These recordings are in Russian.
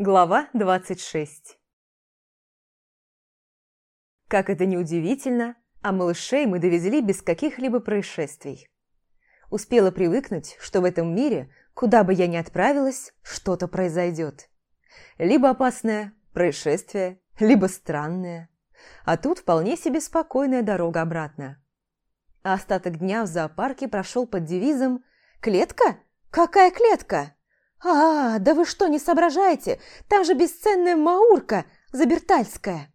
Глава 26 Как это неудивительно, а малышей мы довезли без каких-либо происшествий. Успела привыкнуть, что в этом мире, куда бы я ни отправилась, что-то произойдет. Либо опасное происшествие, либо странное. А тут вполне себе спокойная дорога обратно. А остаток дня в зоопарке прошел под девизом «Клетка? Какая клетка?» «А, да вы что, не соображаете? Там же бесценная Маурка, Забертальская!»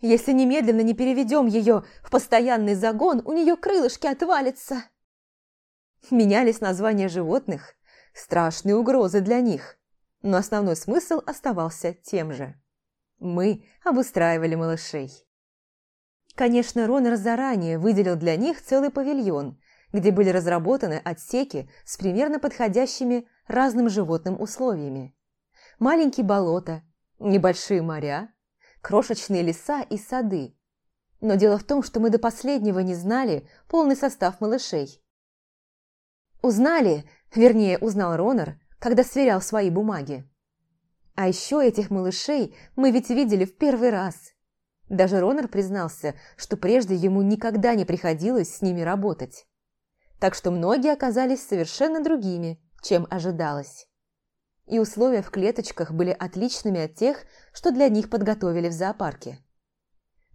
Если немедленно не переведем ее в постоянный загон, у нее крылышки отвалятся. Менялись названия животных. Страшные угрозы для них. Но основной смысл оставался тем же. Мы обустраивали малышей. Конечно, Ронер заранее выделил для них целый павильон, где были разработаны отсеки с примерно подходящими разным животным условиями. Маленькие болота, небольшие моря, крошечные леса и сады. Но дело в том, что мы до последнего не знали полный состав малышей. Узнали, вернее, узнал Ронар, когда сверял свои бумаги. А еще этих малышей мы ведь видели в первый раз. Даже Ронар признался, что прежде ему никогда не приходилось с ними работать. Так что многие оказались совершенно другими – чем ожидалось. И условия в клеточках были отличными от тех, что для них подготовили в зоопарке.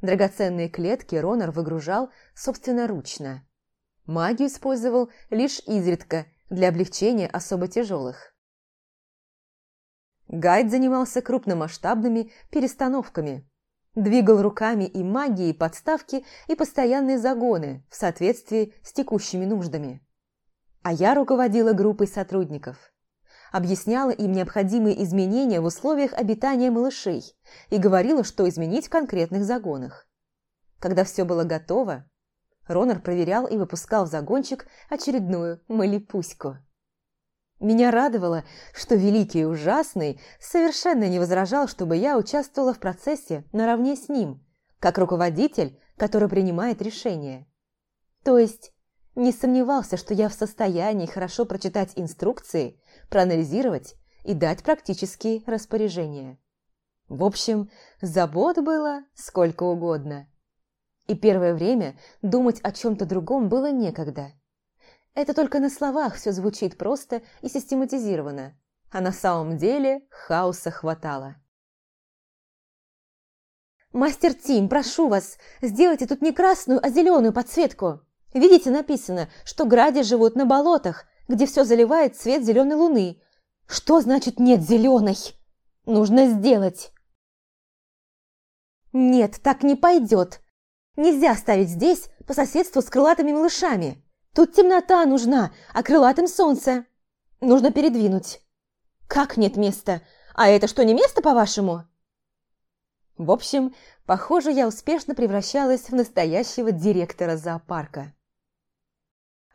Драгоценные клетки Ронор выгружал собственноручно. Магию использовал лишь изредка для облегчения особо тяжелых. Гайд занимался крупномасштабными перестановками. Двигал руками и магией подставки и постоянные загоны в соответствии с текущими нуждами а я руководила группой сотрудников. Объясняла им необходимые изменения в условиях обитания малышей и говорила, что изменить в конкретных загонах. Когда все было готово, Ронар проверял и выпускал в загончик очередную малипуську. Меня радовало, что Великий и Ужасный совершенно не возражал, чтобы я участвовала в процессе наравне с ним, как руководитель, который принимает решение. То есть не сомневался, что я в состоянии хорошо прочитать инструкции, проанализировать и дать практические распоряжения. В общем, забот было сколько угодно. И первое время думать о чем-то другом было некогда. Это только на словах все звучит просто и систематизировано, а на самом деле хаоса хватало. «Мастер Тим, прошу вас, сделайте тут не красную, а зеленую подсветку!» Видите, написано, что гради живут на болотах, где все заливает цвет зеленой луны. Что значит нет зеленой? Нужно сделать. Нет, так не пойдет. Нельзя ставить здесь по соседству с крылатыми малышами. Тут темнота нужна, а крылатым солнце. Нужно передвинуть. Как нет места? А это что, не место, по-вашему? В общем, похоже, я успешно превращалась в настоящего директора зоопарка.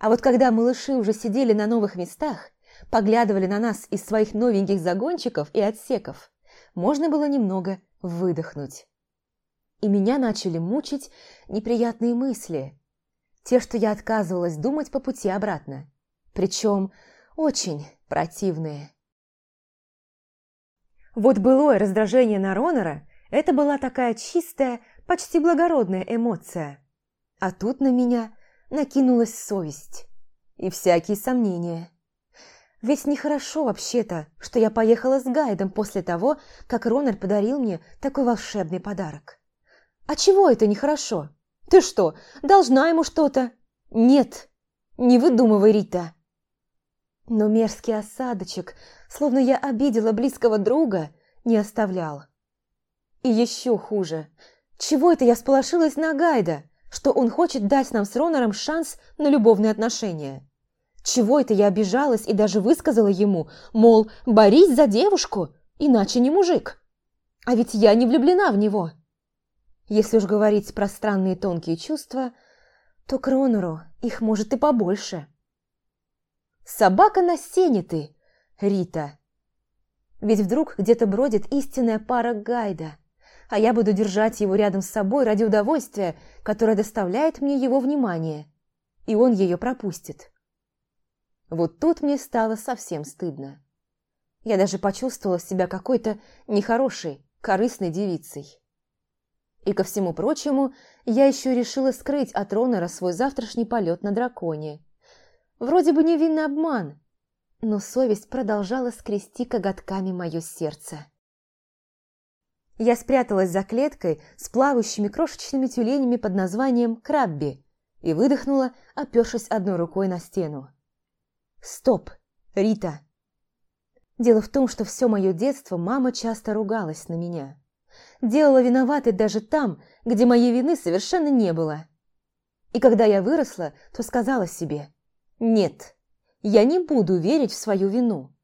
А вот когда малыши уже сидели на новых местах, поглядывали на нас из своих новеньких загончиков и отсеков, можно было немного выдохнуть. И меня начали мучить неприятные мысли, те, что я отказывалась думать по пути обратно, причем очень противные. Вот былое раздражение на Ронора – это была такая чистая, почти благородная эмоция. А тут на меня – накинулась совесть и всякие сомнения. Ведь нехорошо вообще-то, что я поехала с гайдом после того, как Рональд подарил мне такой волшебный подарок. А чего это нехорошо? Ты что, должна ему что-то? Нет, не выдумывай, Рита. Но мерзкий осадочек, словно я обидела близкого друга, не оставлял. И еще хуже. Чего это я сполошилась на гайда? что он хочет дать нам с Ронором шанс на любовные отношения. Чего это я обижалась и даже высказала ему, мол, борись за девушку, иначе не мужик. А ведь я не влюблена в него. Если уж говорить про странные тонкие чувства, то к Ронору их может и побольше. «Собака на сене ты, Рита!» Ведь вдруг где-то бродит истинная пара Гайда, а я буду держать его рядом с собой ради удовольствия, которое доставляет мне его внимание. И он ее пропустит. Вот тут мне стало совсем стыдно. Я даже почувствовала себя какой-то нехорошей, корыстной девицей. И ко всему прочему, я еще решила скрыть от Ронора свой завтрашний полет на драконе. Вроде бы невинный обман, но совесть продолжала скрести коготками мое сердце. Я спряталась за клеткой с плавающими крошечными тюленями под названием крабби и выдохнула, опершись одной рукой на стену. «Стоп, Рита!» Дело в том, что все мое детство мама часто ругалась на меня. Делала виноватой даже там, где моей вины совершенно не было. И когда я выросла, то сказала себе «Нет, я не буду верить в свою вину.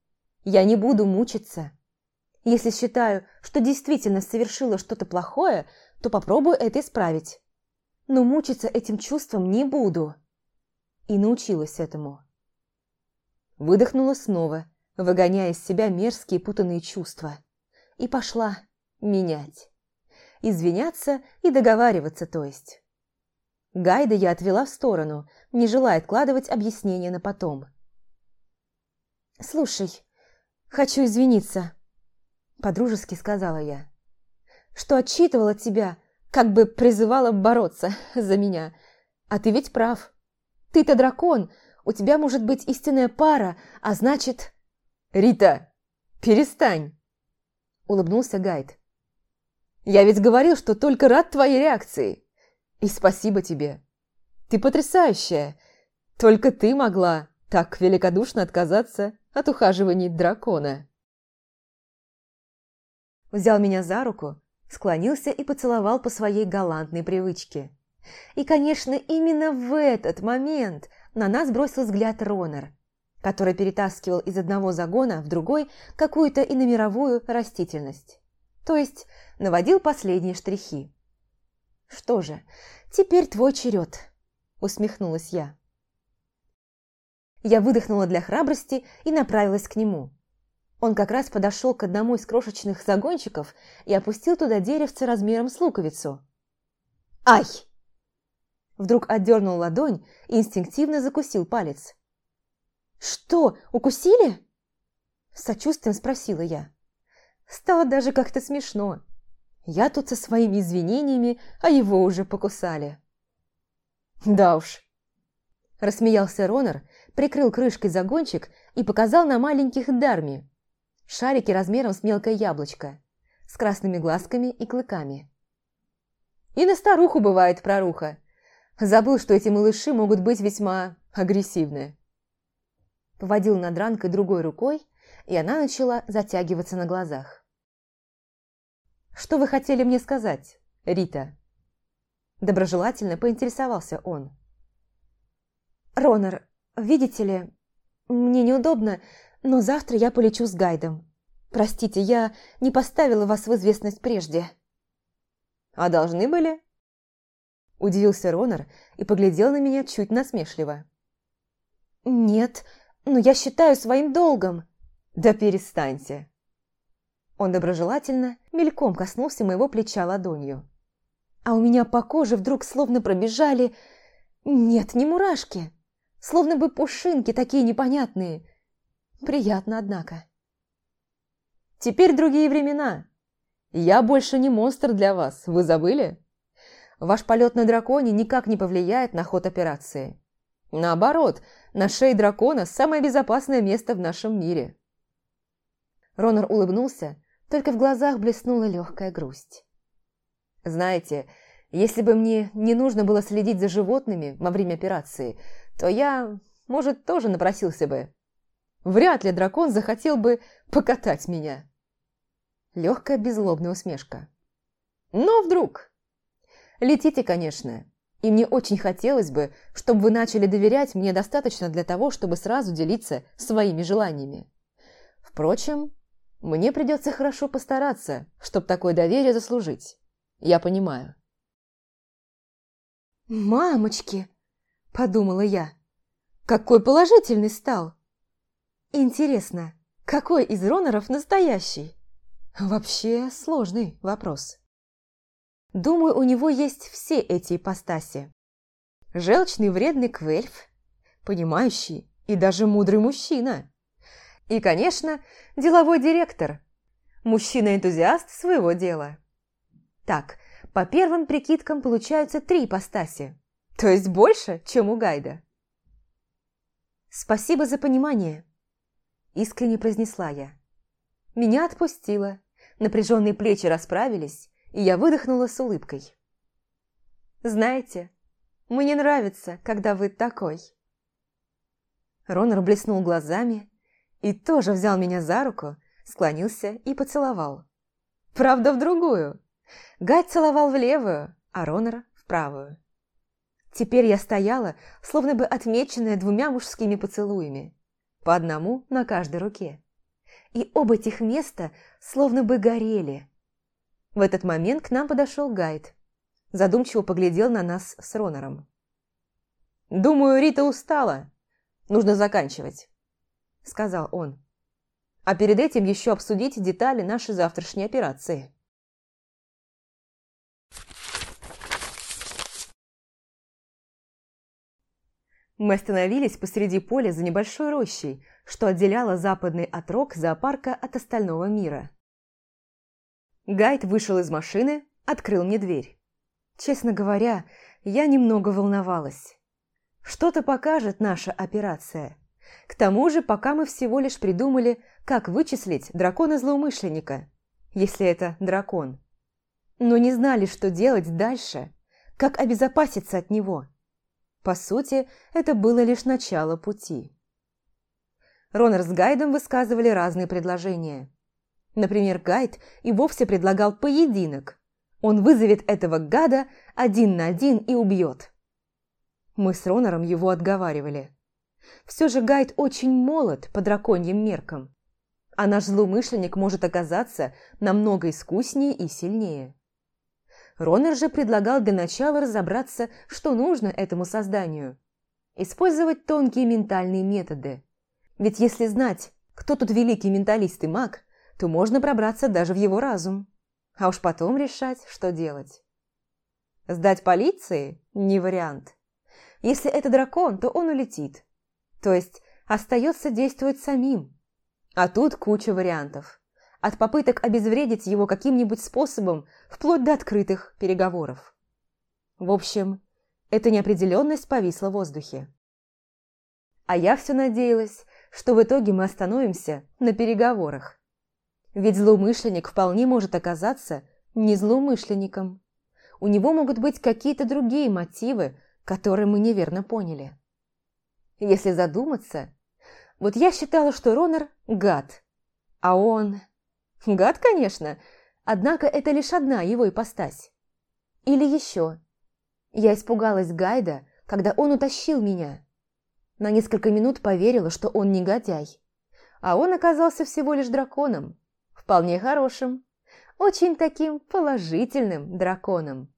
Я не буду мучиться. Если считаю, что действительно совершила что-то плохое, то попробую это исправить. Но мучиться этим чувством не буду. И научилась этому. Выдохнула снова, выгоняя из себя мерзкие путанные чувства. И пошла менять. Извиняться и договариваться, то есть. Гайда я отвела в сторону, не желая откладывать объяснения на потом. «Слушай, хочу извиниться», Подружески сказала я, что отчитывала тебя, как бы призывала бороться за меня. А ты ведь прав. Ты-то дракон, у тебя может быть истинная пара, а значит... Рита, перестань! Улыбнулся Гайд. Я ведь говорил, что только рад твоей реакции. И спасибо тебе. Ты потрясающая. Только ты могла так великодушно отказаться от ухаживаний дракона взял меня за руку, склонился и поцеловал по своей галантной привычке. И, конечно, именно в этот момент на нас бросил взгляд Ронер, который перетаскивал из одного загона в другой какую-то иномировую растительность. То есть наводил последние штрихи. «Что же, теперь твой черед», – усмехнулась я. Я выдохнула для храбрости и направилась к нему. Он как раз подошел к одному из крошечных загончиков и опустил туда деревце размером с луковицу. «Ай!» Вдруг отдернул ладонь и инстинктивно закусил палец. «Что, укусили?» С сочувствием спросила я. Стало даже как-то смешно. Я тут со своими извинениями, а его уже покусали. «Да уж!» Рассмеялся Ронар, прикрыл крышкой загончик и показал на маленьких Дарми, шарики размером с мелкое яблочко, с красными глазками и клыками. И на старуху бывает проруха. Забыл, что эти малыши могут быть весьма агрессивны. Поводил над ранкой другой рукой, и она начала затягиваться на глазах. «Что вы хотели мне сказать, Рита?» Доброжелательно поинтересовался он. Ронар, видите ли, мне неудобно, но завтра я полечу с гайдом. Простите, я не поставила вас в известность прежде». «А должны были?» Удивился Ронар и поглядел на меня чуть насмешливо. «Нет, но я считаю своим долгом». «Да перестаньте». Он доброжелательно мельком коснулся моего плеча ладонью. А у меня по коже вдруг словно пробежали... Нет, не мурашки. Словно бы пушинки такие непонятные – Приятно, однако. Теперь другие времена. Я больше не монстр для вас, вы забыли? Ваш полет на драконе никак не повлияет на ход операции. Наоборот, на шее дракона самое безопасное место в нашем мире. Ронор улыбнулся, только в глазах блеснула легкая грусть. Знаете, если бы мне не нужно было следить за животными во время операции, то я, может, тоже напросился бы. Вряд ли дракон захотел бы покатать меня. Легкая беззлобная усмешка. Но вдруг... Летите, конечно. И мне очень хотелось бы, чтобы вы начали доверять мне достаточно для того, чтобы сразу делиться своими желаниями. Впрочем, мне придется хорошо постараться, чтобы такое доверие заслужить. Я понимаю. «Мамочки!» – подумала я. «Какой положительный стал! Интересно, какой из роноров настоящий? Вообще сложный вопрос. Думаю, у него есть все эти ипостаси. Желчный вредный квельф, понимающий и даже мудрый мужчина. И, конечно, деловой директор. Мужчина-энтузиаст своего дела. Так, по первым прикидкам получаются три ипостаси. То есть больше, чем у Гайда. Спасибо за понимание. Искренне произнесла я. Меня отпустило. Напряженные плечи расправились, и я выдохнула с улыбкой. «Знаете, мне нравится, когда вы такой». Ронор блеснул глазами и тоже взял меня за руку, склонился и поцеловал. Правда, в другую. Гать целовал в левую, а Ронор – в правую. Теперь я стояла, словно бы отмеченная двумя мужскими поцелуями по одному на каждой руке. И оба этих места словно бы горели. В этот момент к нам подошел гайд. Задумчиво поглядел на нас с Ронором. «Думаю, Рита устала. Нужно заканчивать», — сказал он. «А перед этим еще обсудить детали нашей завтрашней операции». Мы остановились посреди поля за небольшой рощей, что отделяло западный отрог зоопарка от остального мира. Гайд вышел из машины, открыл мне дверь. Честно говоря, я немного волновалась. Что-то покажет наша операция. К тому же, пока мы всего лишь придумали, как вычислить дракона-злоумышленника, если это дракон. Но не знали, что делать дальше, как обезопаситься от него – по сути, это было лишь начало пути. Ронер с Гайдом высказывали разные предложения. Например, Гайд и вовсе предлагал поединок. Он вызовет этого гада один на один и убьет. Мы с Ронором его отговаривали. Все же Гайд очень молод по драконьим меркам, а наш злоумышленник может оказаться намного искуснее и сильнее. Ронер же предлагал для начала разобраться, что нужно этому созданию. Использовать тонкие ментальные методы. Ведь если знать, кто тут великий менталист и маг, то можно пробраться даже в его разум. А уж потом решать, что делать. Сдать полиции – не вариант. Если это дракон, то он улетит. То есть остается действовать самим. А тут куча вариантов от попыток обезвредить его каким-нибудь способом, вплоть до открытых переговоров. В общем, эта неопределенность повисла в воздухе. А я все надеялась, что в итоге мы остановимся на переговорах. Ведь злоумышленник вполне может оказаться не злоумышленником. У него могут быть какие-то другие мотивы, которые мы неверно поняли. Если задуматься, вот я считала, что Ронер – гад, а он Гад, конечно, однако это лишь одна его ипостась. Или еще. Я испугалась Гайда, когда он утащил меня. На несколько минут поверила, что он негодяй. А он оказался всего лишь драконом. Вполне хорошим. Очень таким положительным драконом.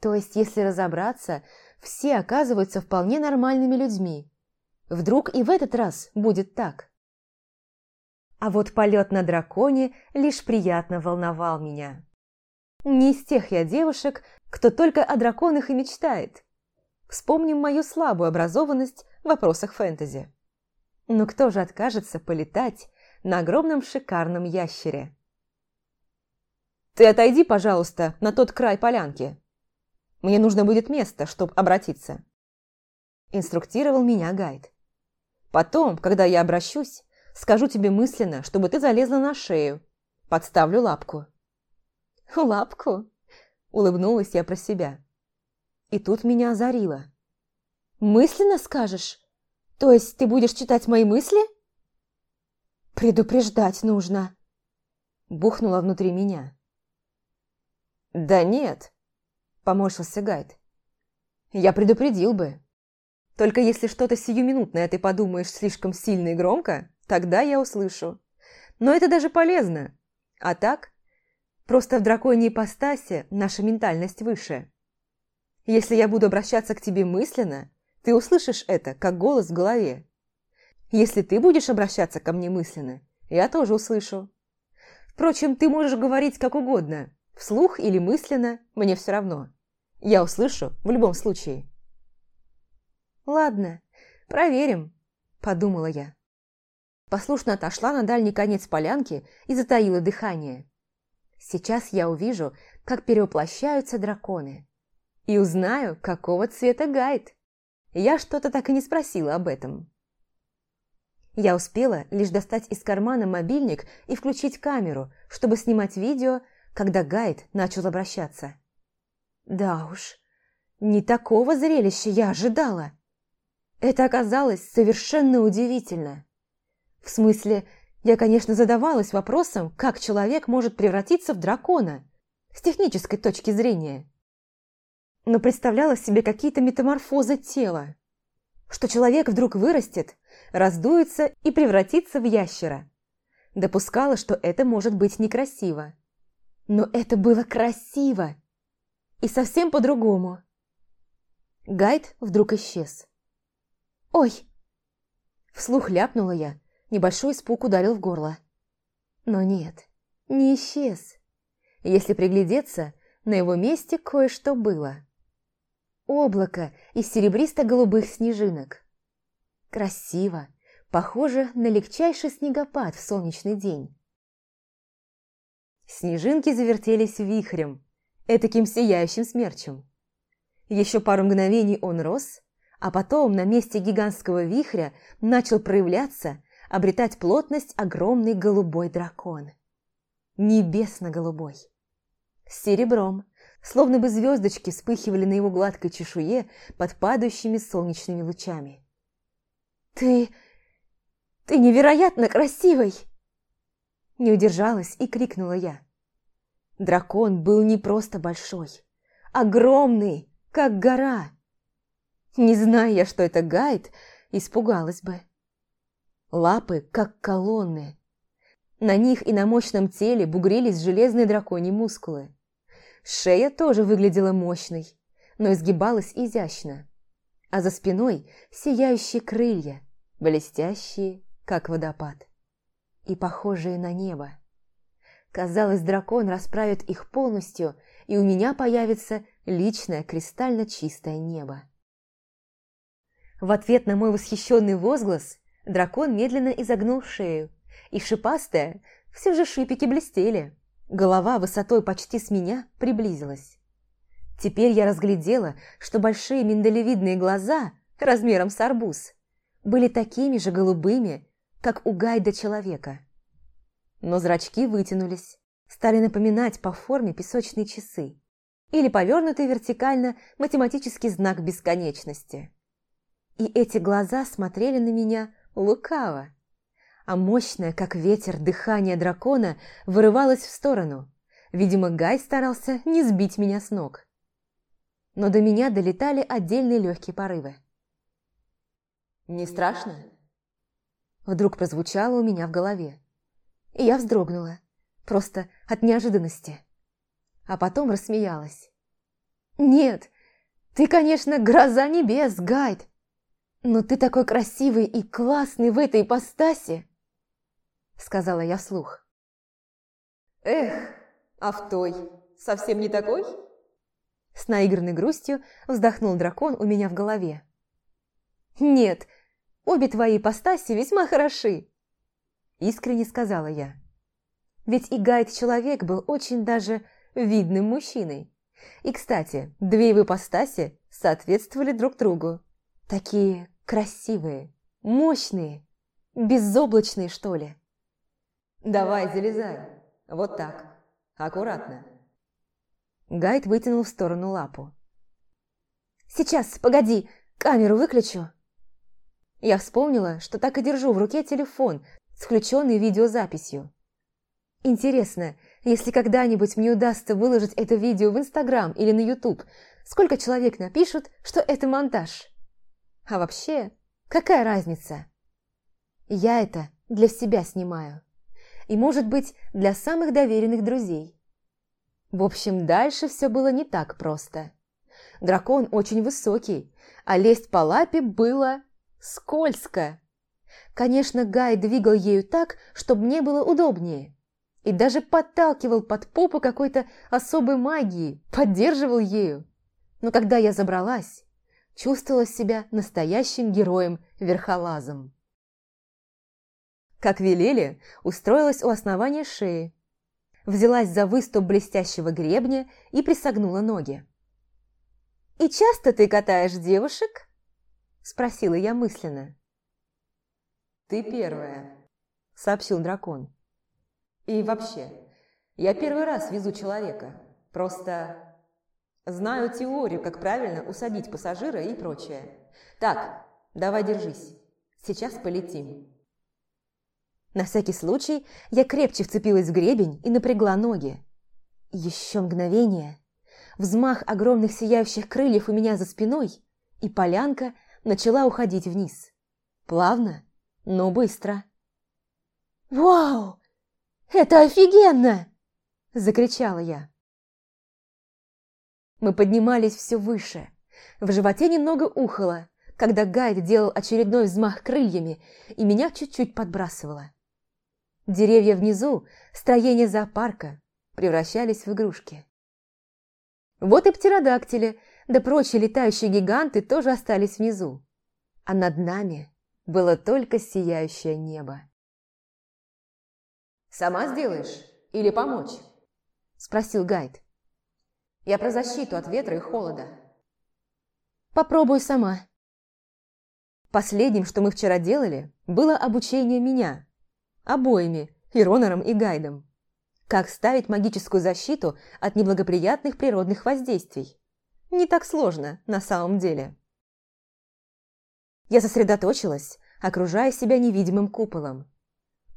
То есть, если разобраться, все оказываются вполне нормальными людьми. Вдруг и в этот раз будет так а вот полет на драконе лишь приятно волновал меня. Не из тех я девушек, кто только о драконах и мечтает. Вспомним мою слабую образованность в вопросах фэнтези. Но кто же откажется полетать на огромном шикарном ящере? «Ты отойди, пожалуйста, на тот край полянки. Мне нужно будет место, чтобы обратиться», – инструктировал меня гайд. «Потом, когда я обращусь, Скажу тебе мысленно, чтобы ты залезла на шею. Подставлю лапку». «Лапку?» – улыбнулась я про себя. И тут меня озарило. «Мысленно скажешь? То есть ты будешь читать мои мысли?» «Предупреждать нужно!» Бухнуло внутри меня. «Да нет!» – поморщился Гайд. «Я предупредил бы. Только если что-то сиюминутное ты подумаешь слишком сильно и громко, Тогда я услышу. Но это даже полезно. А так, просто в драконьей ипостасе наша ментальность выше. Если я буду обращаться к тебе мысленно, ты услышишь это, как голос в голове. Если ты будешь обращаться ко мне мысленно, я тоже услышу. Впрочем, ты можешь говорить как угодно, вслух или мысленно, мне все равно. Я услышу в любом случае. «Ладно, проверим», – подумала я послушно отошла на дальний конец полянки и затаила дыхание. Сейчас я увижу, как перевоплощаются драконы. И узнаю, какого цвета гайд. Я что-то так и не спросила об этом. Я успела лишь достать из кармана мобильник и включить камеру, чтобы снимать видео, когда гайд начал обращаться. Да уж, не такого зрелища я ожидала. Это оказалось совершенно удивительно. В смысле, я, конечно, задавалась вопросом, как человек может превратиться в дракона, с технической точки зрения. Но представляла себе какие-то метаморфозы тела. Что человек вдруг вырастет, раздуется и превратится в ящера. Допускала, что это может быть некрасиво. Но это было красиво! И совсем по-другому. Гайд вдруг исчез. «Ой!» Вслух ляпнула я, Небольшой испуг ударил в горло. Но нет, не исчез. Если приглядеться, на его месте кое-что было. Облако из серебристо-голубых снежинок. Красиво, похоже на легчайший снегопад в солнечный день. Снежинки завертелись вихрем, этаким сияющим смерчем. Еще пару мгновений он рос, а потом на месте гигантского вихря начал проявляться обретать плотность огромный голубой дракон. Небесно-голубой. С серебром. Словно бы звездочки вспыхивали на его гладкой чешуе под падающими солнечными лучами. «Ты... ты невероятно красивый!» Не удержалась и крикнула я. Дракон был не просто большой, огромный, как гора. Не зная я, что это гайд, испугалась бы. Лапы, как колонны. На них и на мощном теле бугрились железные драконьи мускулы. Шея тоже выглядела мощной, но изгибалась изящно. А за спиной сияющие крылья, блестящие, как водопад. И похожие на небо. Казалось, дракон расправит их полностью, и у меня появится личное кристально чистое небо. В ответ на мой восхищенный возглас Дракон медленно изогнул шею. И шипастая, все же шипики блестели. Голова высотой почти с меня приблизилась. Теперь я разглядела, что большие миндалевидные глаза размером с арбуз были такими же голубыми, как у гайда человека. Но зрачки вытянулись, стали напоминать по форме песочные часы или повернутый вертикально математический знак бесконечности. И эти глаза смотрели на меня Лукаво. А мощное, как ветер, дыхание дракона вырывалось в сторону. Видимо, Гай старался не сбить меня с ног. Но до меня долетали отдельные легкие порывы. «Не страшно?» Вдруг прозвучало у меня в голове. И я вздрогнула, просто от неожиданности. А потом рассмеялась. «Нет, ты, конечно, гроза небес, Гайд, «Но ты такой красивый и классный в этой ипостаси!» Сказала я вслух. «Эх, а в той совсем не такой?» С наигранной грустью вздохнул дракон у меня в голове. «Нет, обе твои ипостаси весьма хороши!» Искренне сказала я. Ведь и гайд-человек был очень даже видным мужчиной. И, кстати, две его ипостаси соответствовали друг другу. Такие красивые, мощные, безоблачные, что ли. Давай, залезай. Вот так. Аккуратно. Гайд вытянул в сторону лапу. Сейчас, погоди, камеру выключу. Я вспомнила, что так и держу в руке телефон с включенной видеозаписью. Интересно, если когда-нибудь мне удастся выложить это видео в Инстаграм или на Ютуб, сколько человек напишут, что это монтаж? А вообще, какая разница? Я это для себя снимаю. И, может быть, для самых доверенных друзей. В общем, дальше все было не так просто. Дракон очень высокий, а лезть по лапе было скользко. Конечно, Гай двигал ею так, чтобы мне было удобнее. И даже подталкивал под попу какой-то особой магии, поддерживал ею. Но когда я забралась, чувствовала себя настоящим героем-верхолазом. Как велели, устроилась у основания шеи, взялась за выступ блестящего гребня и присогнула ноги. «И часто ты катаешь девушек?» – спросила я мысленно. «Ты первая», – сообщил дракон. «И вообще, я первый раз везу человека, просто Знаю теорию, как правильно усадить пассажира и прочее. Так, давай держись. Сейчас полетим. На всякий случай я крепче вцепилась в гребень и напрягла ноги. Еще мгновение. Взмах огромных сияющих крыльев у меня за спиной, и полянка начала уходить вниз. Плавно, но быстро. «Вау! Это офигенно!» – закричала я. Мы поднимались все выше. В животе немного ухало, когда Гайд делал очередной взмах крыльями и меня чуть-чуть подбрасывало. Деревья внизу, строение зоопарка, превращались в игрушки. Вот и птеродактили, да прочие летающие гиганты тоже остались внизу. А над нами было только сияющее небо. «Сама сделаешь или помочь?» – спросил Гайд. Я про защиту от ветра и холода. Попробуй сама. Последним, что мы вчера делали, было обучение меня. Обоими, и Ронором, и Гайдом. Как ставить магическую защиту от неблагоприятных природных воздействий. Не так сложно, на самом деле. Я сосредоточилась, окружая себя невидимым куполом.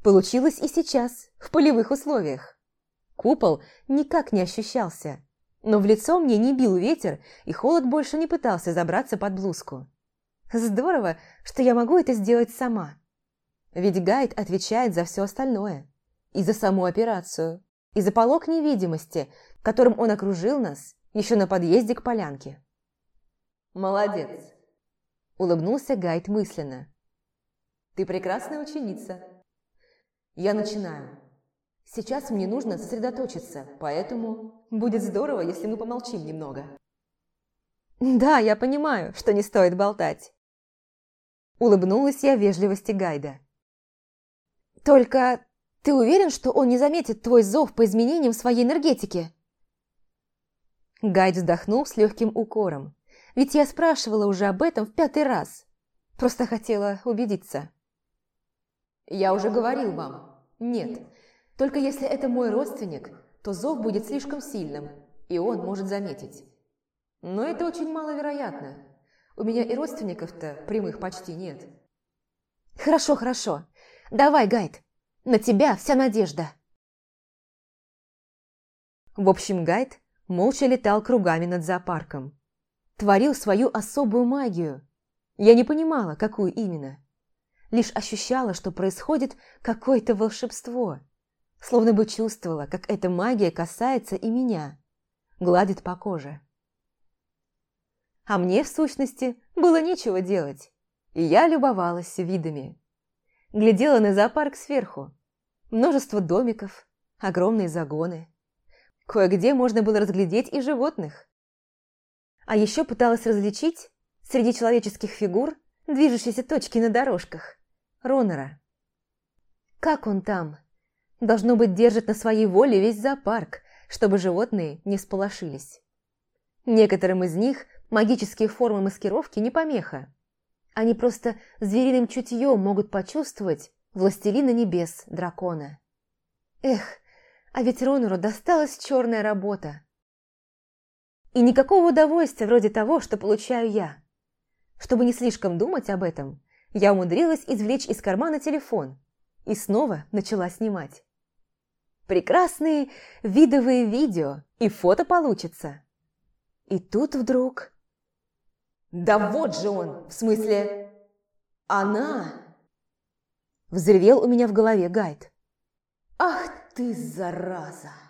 Получилось и сейчас, в полевых условиях. Купол никак не ощущался, но в лицо мне не бил ветер, и холод больше не пытался забраться под блузку. Здорово, что я могу это сделать сама. Ведь гайд отвечает за все остальное. И за саму операцию, и за полог невидимости, которым он окружил нас еще на подъезде к полянке. «Молодец!» – улыбнулся гайд мысленно. «Ты прекрасная ученица. Я начинаю». Сейчас мне нужно сосредоточиться, поэтому будет здорово, если мы помолчим немного. Да, я понимаю, что не стоит болтать. Улыбнулась я вежливости Гайда. Только ты уверен, что он не заметит твой зов по изменениям своей энергетики? Гайд вздохнул с легким укором. Ведь я спрашивала уже об этом в пятый раз. Просто хотела убедиться. Я уже говорил вам. Нет, только если это мой родственник, то зов будет слишком сильным, и он может заметить. Но это очень маловероятно. У меня и родственников-то прямых почти нет. Хорошо, хорошо. Давай, Гайд. На тебя вся надежда. В общем, Гайд молча летал кругами над зоопарком. Творил свою особую магию. Я не понимала, какую именно. Лишь ощущала, что происходит какое-то волшебство – словно бы чувствовала, как эта магия касается и меня, гладит по коже. А мне, в сущности, было нечего делать, и я любовалась видами. Глядела на зоопарк сверху. Множество домиков, огромные загоны. Кое-где можно было разглядеть и животных. А еще пыталась различить среди человеческих фигур движущиеся точки на дорожках. Ронора. Как он там? Должно быть, держит на своей воле весь зоопарк, чтобы животные не сполошились. Некоторым из них магические формы маскировки не помеха. Они просто звериным чутьем могут почувствовать властелина небес дракона. Эх, а ведь Ронору досталась черная работа. И никакого удовольствия вроде того, что получаю я. Чтобы не слишком думать об этом, я умудрилась извлечь из кармана телефон и снова начала снимать. Прекрасные видовые видео и фото получится. И тут вдруг... Да, вот же он, в смысле... Она... Взревел у меня в голове гайд. Ах ты, зараза!